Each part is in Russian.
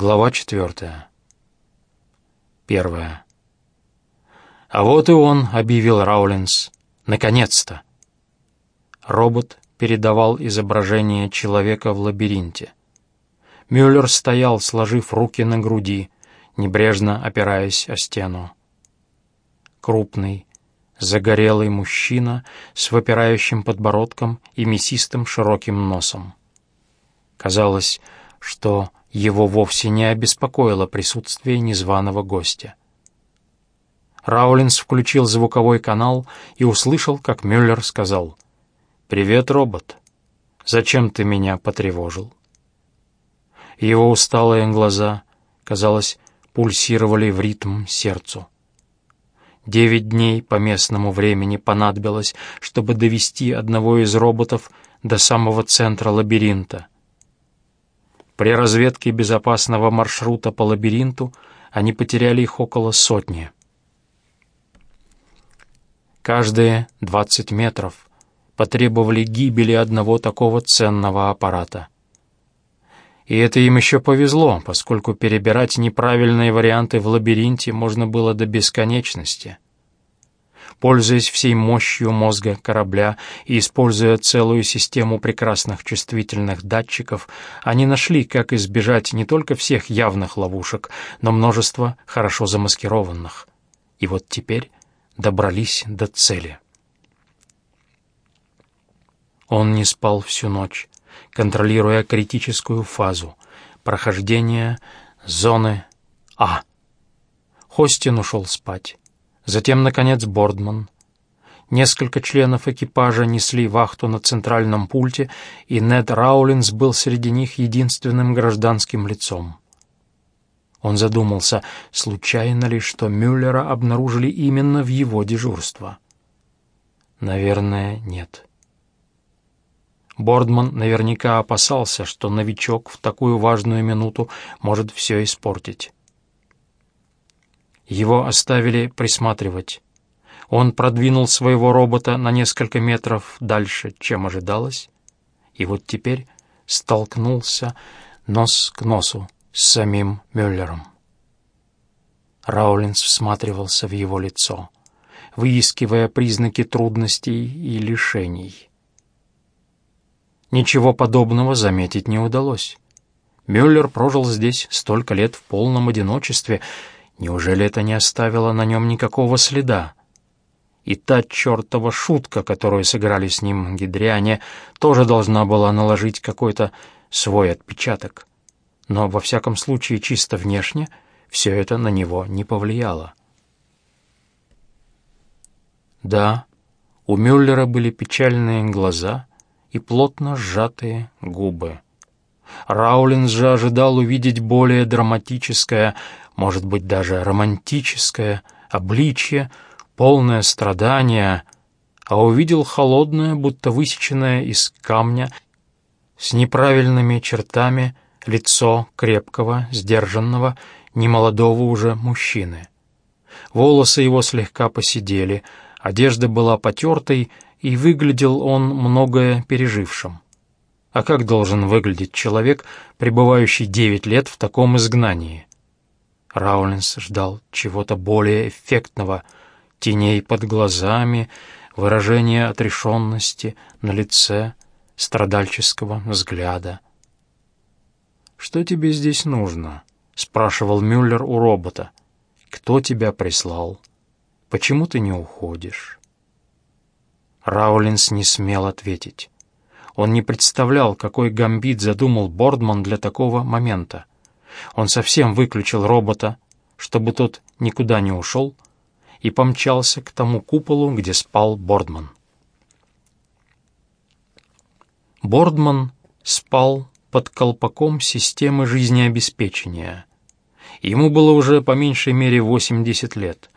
Глава четвертая. Первая. «А вот и он», — объявил Раулинс. «Наконец-то!» Робот передавал изображение человека в лабиринте. Мюллер стоял, сложив руки на груди, небрежно опираясь о стену. Крупный, загорелый мужчина с выпирающим подбородком и мясистым широким носом. Казалось, что его вовсе не обеспокоило присутствие незваного гостя. Раулинс включил звуковой канал и услышал, как Мюллер сказал «Привет, робот. Зачем ты меня потревожил?» Его усталые глаза, казалось, пульсировали в ритм сердцу. Девять дней по местному времени понадобилось, чтобы довести одного из роботов до самого центра лабиринта — при разведке безопасного маршрута по лабиринту они потеряли их около сотни. Каждые 20 метров потребовали гибели одного такого ценного аппарата. И это им еще повезло, поскольку перебирать неправильные варианты в лабиринте можно было до бесконечности — Пользуясь всей мощью мозга корабля и используя целую систему прекрасных чувствительных датчиков, они нашли, как избежать не только всех явных ловушек, но множество хорошо замаскированных. И вот теперь добрались до цели. Он не спал всю ночь, контролируя критическую фазу прохождения зоны А. Хостин ушел спать. Затем, наконец, Бордман. Несколько членов экипажа несли вахту на центральном пульте, и Нед Раулинс был среди них единственным гражданским лицом. Он задумался, случайно ли, что Мюллера обнаружили именно в его дежурство. Наверное, нет. Бордман наверняка опасался, что новичок в такую важную минуту может все испортить. Его оставили присматривать. Он продвинул своего робота на несколько метров дальше, чем ожидалось, и вот теперь столкнулся нос к носу с самим Мюллером. Раулинс всматривался в его лицо, выискивая признаки трудностей и лишений. Ничего подобного заметить не удалось. Мюллер прожил здесь столько лет в полном одиночестве — Неужели это не оставило на нем никакого следа? И та чертова шутка, которую сыграли с ним гидряне, тоже должна была наложить какой-то свой отпечаток. Но, во всяком случае, чисто внешне все это на него не повлияло. Да, у Мюллера были печальные глаза и плотно сжатые губы. Раулинс же ожидал увидеть более драматическое, может быть, даже романтическое обличье, полное страдания, а увидел холодное, будто высеченное из камня, с неправильными чертами лицо крепкого, сдержанного, немолодого уже мужчины. Волосы его слегка посидели, одежда была потертой, и выглядел он многое пережившим. А как должен выглядеть человек, пребывающий девять лет в таком изгнании? Раулинс ждал чего-то более эффектного, теней под глазами, выражения отрешенности на лице, страдальческого взгляда. «Что тебе здесь нужно?» — спрашивал Мюллер у робота. «Кто тебя прислал? Почему ты не уходишь?» Раулинс не смел ответить. Он не представлял, какой гамбит задумал Бордман для такого момента. Он совсем выключил робота, чтобы тот никуда не ушел, и помчался к тому куполу, где спал Бордман. Бордман спал под колпаком системы жизнеобеспечения. Ему было уже по меньшей мере 80 лет,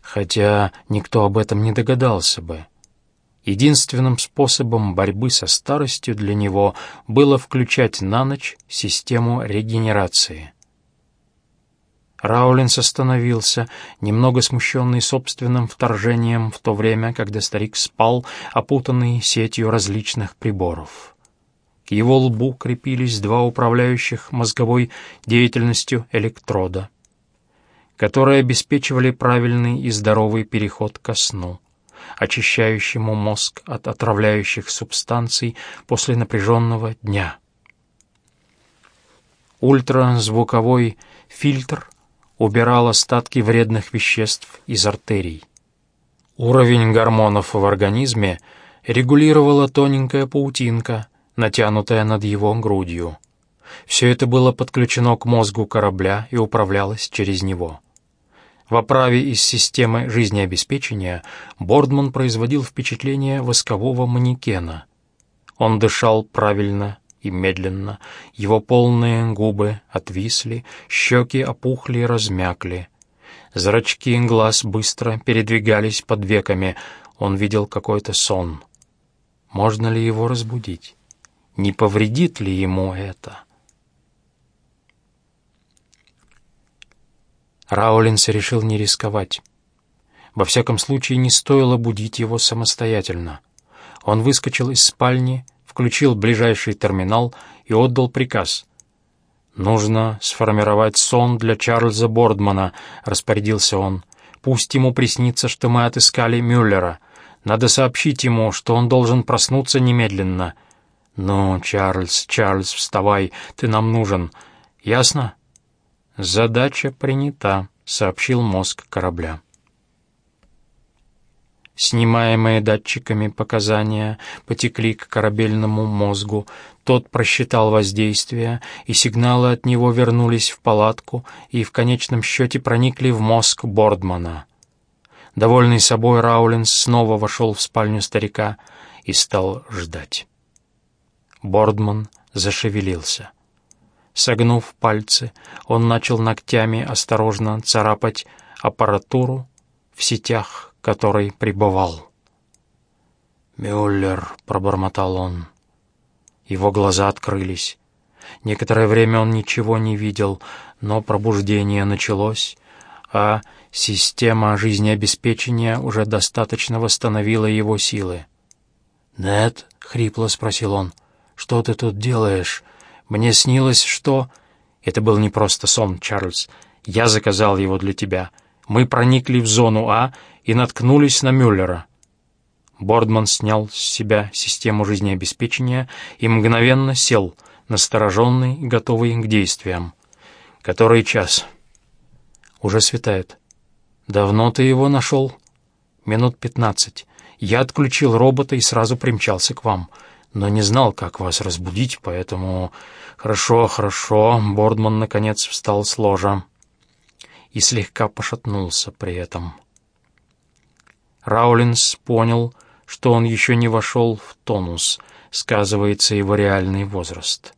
хотя никто об этом не догадался бы. Единственным способом борьбы со старостью для него было включать на ночь систему регенерации. Раулинс остановился, немного смущенный собственным вторжением в то время, когда старик спал, опутанный сетью различных приборов. К его лбу крепились два управляющих мозговой деятельностью электрода, которые обеспечивали правильный и здоровый переход ко сну, очищающему мозг от отравляющих субстанций после напряженного дня. Ультразвуковой фильтр убирал остатки вредных веществ из артерий. Уровень гормонов в организме регулировала тоненькая паутинка, натянутая над его грудью. Все это было подключено к мозгу корабля и управлялось через него. В оправе из системы жизнеобеспечения Бордман производил впечатление воскового манекена. Он дышал правильно и медленно, его полные губы отвисли, щеки опухли и размякли. Зрачки глаз быстро передвигались под веками, он видел какой-то сон. Можно ли его разбудить? Не повредит ли ему это? Раулинс решил не рисковать. Во всяком случае, не стоило будить его самостоятельно. Он выскочил из спальни, включил ближайший терминал и отдал приказ. «Нужно сформировать сон для Чарльза Бордмана», — распорядился он. «Пусть ему приснится, что мы отыскали Мюллера. Надо сообщить ему, что он должен проснуться немедленно». «Ну, Чарльз, Чарльз, вставай, ты нам нужен. Ясно?» «Задача принята», — сообщил мозг корабля. Снимаемые датчиками показания потекли к корабельному мозгу. Тот просчитал воздействие, и сигналы от него вернулись в палатку и в конечном счете проникли в мозг Бордмана. Довольный собой Раулинс снова вошел в спальню старика и стал ждать. Бордман зашевелился. Согнув пальцы, он начал ногтями осторожно царапать аппаратуру в сетях, которой пребывал. «Мюллер», — пробормотал он. Его глаза открылись. Некоторое время он ничего не видел, но пробуждение началось, а система жизнеобеспечения уже достаточно восстановила его силы. «Нет?» — хрипло спросил он. «Что ты тут делаешь? Мне снилось, что...» «Это был не просто сон, Чарльз. Я заказал его для тебя. Мы проникли в зону А и наткнулись на Мюллера. Бордман снял с себя систему жизнеобеспечения и мгновенно сел, настороженный и готовый к действиям. «Который час?» «Уже светает». «Давно ты его нашел?» «Минут пятнадцать. Я отключил робота и сразу примчался к вам, но не знал, как вас разбудить, поэтому...» «Хорошо, хорошо». Бордман, наконец, встал с ложа и слегка пошатнулся при этом. Раулинс понял, что он еще не вошел в тонус, сказывается его реальный возраст.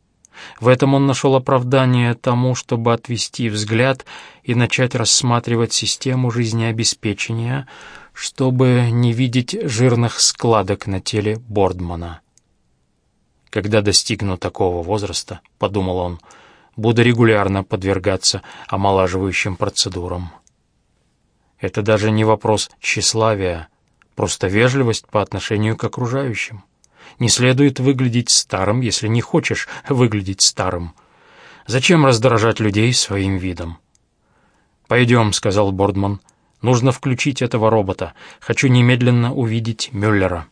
В этом он нашел оправдание тому, чтобы отвести взгляд и начать рассматривать систему жизнеобеспечения, чтобы не видеть жирных складок на теле Бордмана. «Когда достигну такого возраста, — подумал он, — буду регулярно подвергаться омолаживающим процедурам». Это даже не вопрос тщеславия, просто вежливость по отношению к окружающим. Не следует выглядеть старым, если не хочешь выглядеть старым. Зачем раздражать людей своим видом? «Пойдем», — сказал Бордман. «Нужно включить этого робота. Хочу немедленно увидеть Мюллера».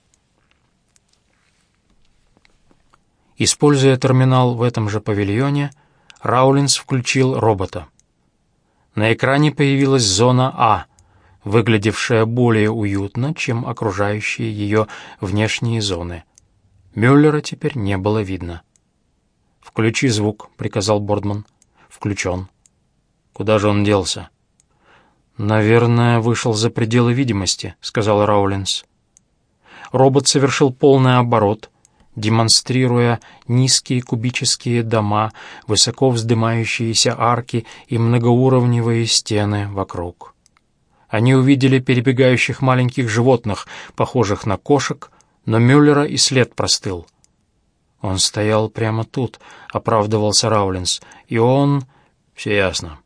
Используя терминал в этом же павильоне, Раулинс включил робота. На экране появилась зона А — выглядевшая более уютно, чем окружающие ее внешние зоны. Мюллера теперь не было видно. «Включи звук», — приказал Бордман. «Включен». «Куда же он делся?» «Наверное, вышел за пределы видимости», — сказал Раулинс. Робот совершил полный оборот, демонстрируя низкие кубические дома, высоко вздымающиеся арки и многоуровневые стены вокруг. Они увидели перебегающих маленьких животных, похожих на кошек, но Мюллера и след простыл. «Он стоял прямо тут», — оправдывался Раулинс, — «и он...» «Все ясно.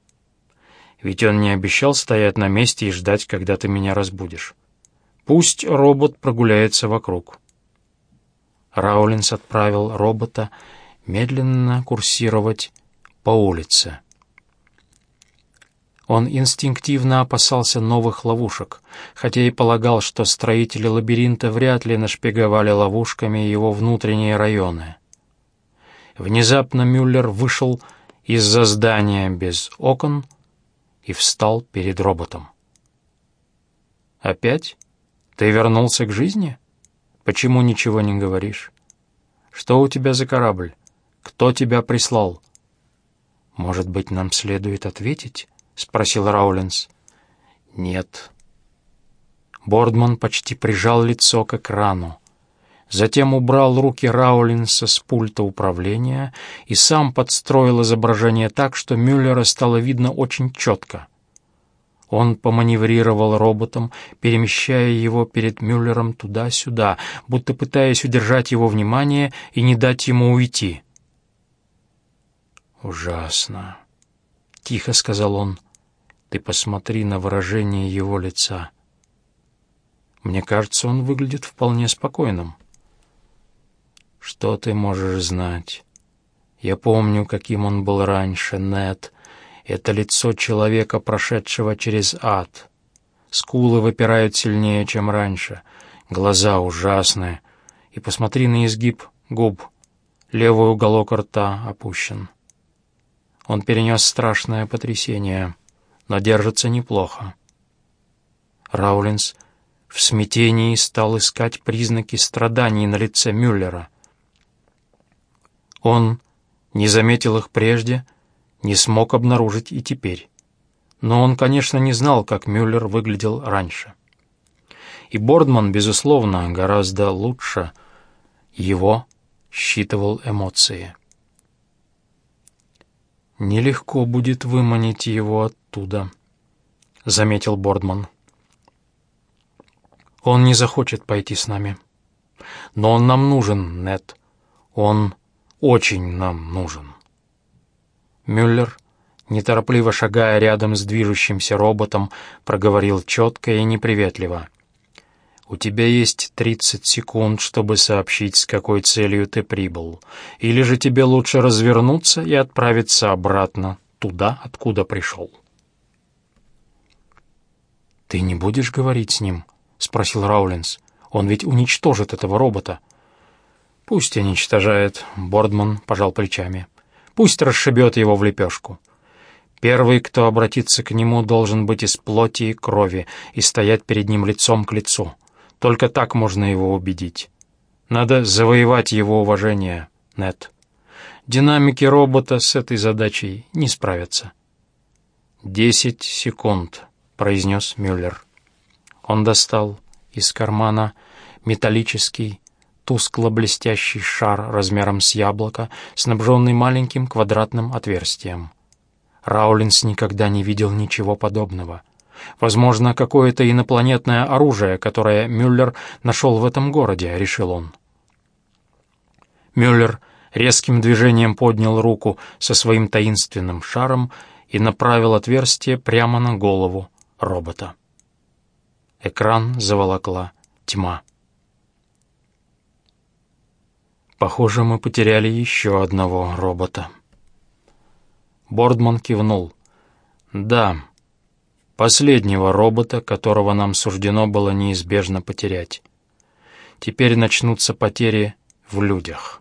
Ведь он не обещал стоять на месте и ждать, когда ты меня разбудишь. Пусть робот прогуляется вокруг». Раулинс отправил робота медленно курсировать по улице. Он инстинктивно опасался новых ловушек, хотя и полагал, что строители лабиринта вряд ли нашпиговали ловушками его внутренние районы. Внезапно Мюллер вышел из-за здания без окон и встал перед роботом. «Опять? Ты вернулся к жизни? Почему ничего не говоришь? Что у тебя за корабль? Кто тебя прислал?» «Может быть, нам следует ответить?» — спросил Раулинс. «Нет». Бордман почти прижал лицо к экрану. Затем убрал руки Раулинса с пульта управления и сам подстроил изображение так, что Мюллера стало видно очень четко. Он поманеврировал роботом, перемещая его перед Мюллером туда-сюда, будто пытаясь удержать его внимание и не дать ему уйти. «Ужасно», — тихо сказал он. «Ты посмотри на выражение его лица. Мне кажется, он выглядит вполне спокойным». Что ты можешь знать? Я помню, каким он был раньше, Нет. Это лицо человека, прошедшего через ад. Скулы выпирают сильнее, чем раньше. Глаза ужасные. И посмотри на изгиб губ. Левый уголок рта опущен. Он перенес страшное потрясение, но держится неплохо. Раулинс в смятении стал искать признаки страданий на лице Мюллера — он не заметил их прежде, не смог обнаружить и теперь. Но он, конечно, не знал, как Мюллер выглядел раньше. И Бордман, безусловно, гораздо лучше его считывал эмоции. «Нелегко будет выманить его оттуда», — заметил Бордман. «Он не захочет пойти с нами. Но он нам нужен, Нет. Он очень нам нужен. Мюллер, неторопливо шагая рядом с движущимся роботом, проговорил четко и неприветливо. «У тебя есть тридцать секунд, чтобы сообщить, с какой целью ты прибыл. Или же тебе лучше развернуться и отправиться обратно, туда, откуда пришел». «Ты не будешь говорить с ним?» — спросил Раулинс. «Он ведь уничтожит этого робота». «Пусть уничтожает», — Бордман пожал плечами. «Пусть расшибет его в лепешку. Первый, кто обратится к нему, должен быть из плоти и крови и стоять перед ним лицом к лицу. Только так можно его убедить. Надо завоевать его уважение, Нет. Динамики робота с этой задачей не справятся». «Десять секунд», — произнес Мюллер. Он достал из кармана металлический тускло-блестящий шар размером с яблоко, снабженный маленьким квадратным отверстием. Раулинс никогда не видел ничего подобного. Возможно, какое-то инопланетное оружие, которое Мюллер нашел в этом городе, решил он. Мюллер резким движением поднял руку со своим таинственным шаром и направил отверстие прямо на голову робота. Экран заволокла тьма. Похоже, мы потеряли еще одного робота. Бордман кивнул. Да, последнего робота, которого нам суждено было неизбежно потерять. Теперь начнутся потери в людях.